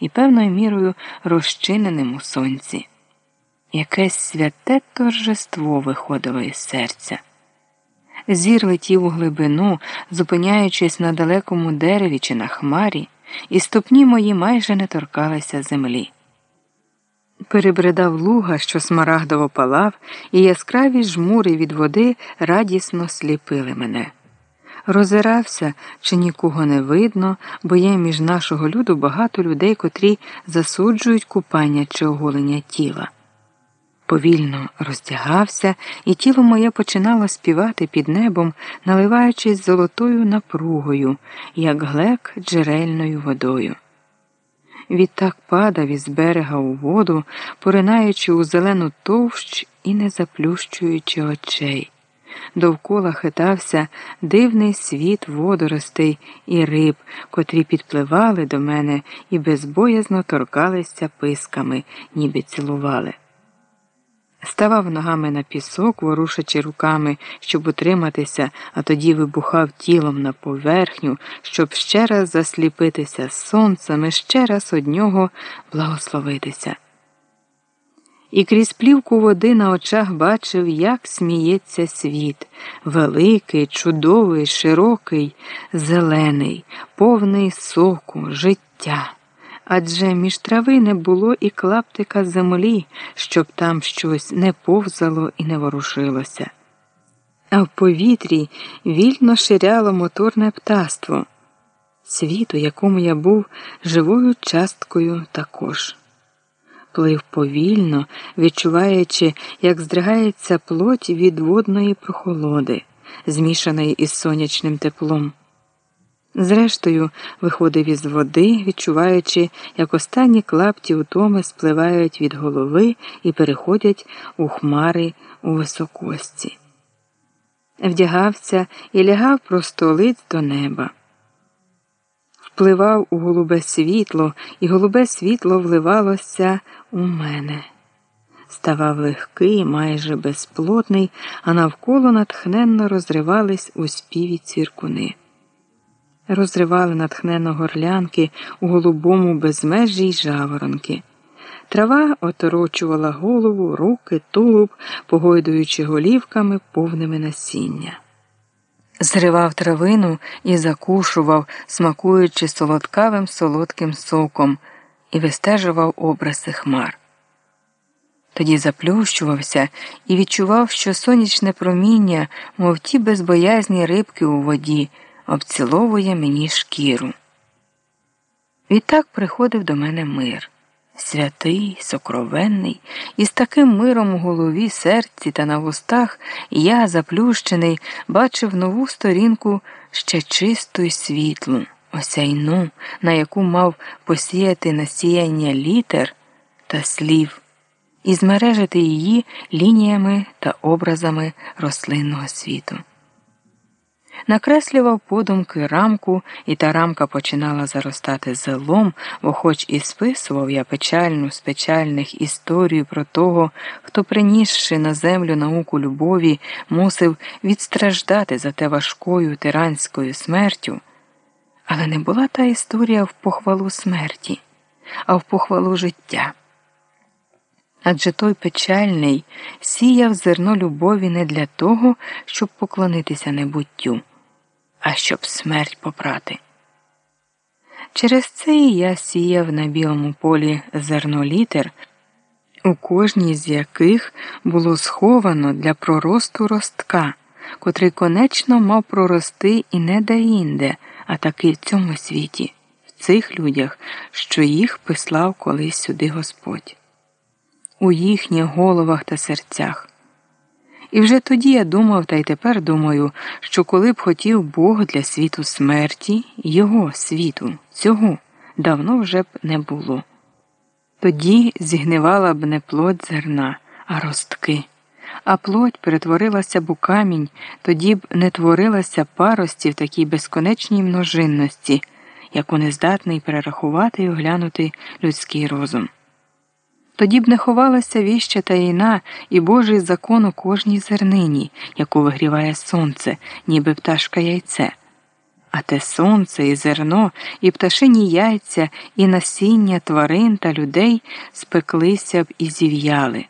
і певною мірою розчиненим у сонці. Якесь святе торжество виходило із серця. Зір летів у глибину, зупиняючись на далекому дереві чи на хмарі, і ступні мої майже не торкалися землі. Перебридав луга, що смарагдово палав, і яскраві жмури від води радісно сліпили мене. Розирався, чи нікого не видно, бо є між нашого люду багато людей, котрі засуджують купання чи оголення тіла. Повільно роздягався, і тіло моє починало співати під небом, наливаючись золотою напругою, як глек джерельною водою. Відтак падав із берега у воду, поринаючи у зелену товщ і не заплющуючи очей. Довкола хитався дивний світ водоростей і риб, котрі підпливали до мене і безбоязно торкалися писками, ніби цілували. Ставав ногами на пісок, ворушачи руками, щоб утриматися, а тоді вибухав тілом на поверхню, щоб ще раз засліпитися сонцем і ще раз од нього благословитися. І крізь плівку води на очах бачив, як сміється світ великий, чудовий, широкий, зелений, повний соку, життя адже між трави не було і клаптика землі, щоб там щось не повзало і не ворушилося. А в повітрі вільно ширяло моторне птаство, світ, у якому я був живою часткою також. Плив повільно, відчуваючи, як здригається плоть від водної прохолоди, змішаної із сонячним теплом. Зрештою, виходив із води, відчуваючи, як останні клапті утоми спливають від голови і переходять у хмари у високості. Вдягався і лягав простолиць до неба. Впливав у голубе світло, і голубе світло вливалося у мене. Ставав легкий, майже безплотний, а навколо натхненно розривались у співі цвіркуни розривали натхнено горлянки у голубому безмежі й жаворонки. Трава оторочувала голову, руки, тулуб, погойдуючи голівками повними насіння. Зривав травину і закушував, смакуючи солодкавим солодким соком, і вистежував образи хмар. Тоді заплющувався і відчував, що сонячне проміння, мов ті безбоязні рибки у воді обціловує мені шкіру. Відтак приходив до мене мир, святий, сокровенний, і з таким миром у голові, серці та на вустах я, заплющений, бачив нову сторінку ще чисту й світлу, осяйну, на яку мав посіяти насіяння літер та слів. І змережити її лініями та образами рослинного світу накреслював подумки рамку, і та рамка починала заростати зелом, бо хоч і списував я печальну з печальних історію про того, хто, принісши на землю науку любові, мусив відстраждати за те важкою тиранською смертю. Але не була та історія в похвалу смерті, а в похвалу життя. Адже той печальний сіяв зерно любові не для того, щоб поклонитися небуттю а щоб смерть попрати. Через це і я сіяв на білому полі зерно літер, у кожній з яких було сховано для проросту ростка, котрий конечно мав прорости і не деінде, а таки в цьому світі, в цих людях, що їх пислав колись сюди Господь, у їхніх головах та серцях. І вже тоді я думав, та й тепер думаю, що коли б хотів Бог для світу смерті, його світу, цього давно вже б не було. Тоді зігнивала б не плоть зерна, а ростки, а плоть перетворилася б у камінь, тоді б не творилася парості в такій безконечній множинності, яку не здатний перерахувати і оглянути людський розум. Тоді б не ховалася віща таїна і Божий закон у кожній зернині, яку вигріває сонце, ніби пташка яйце. А те сонце, і зерно, і пташині яйця, і насіння тварин та людей спеклися б і зів'яли.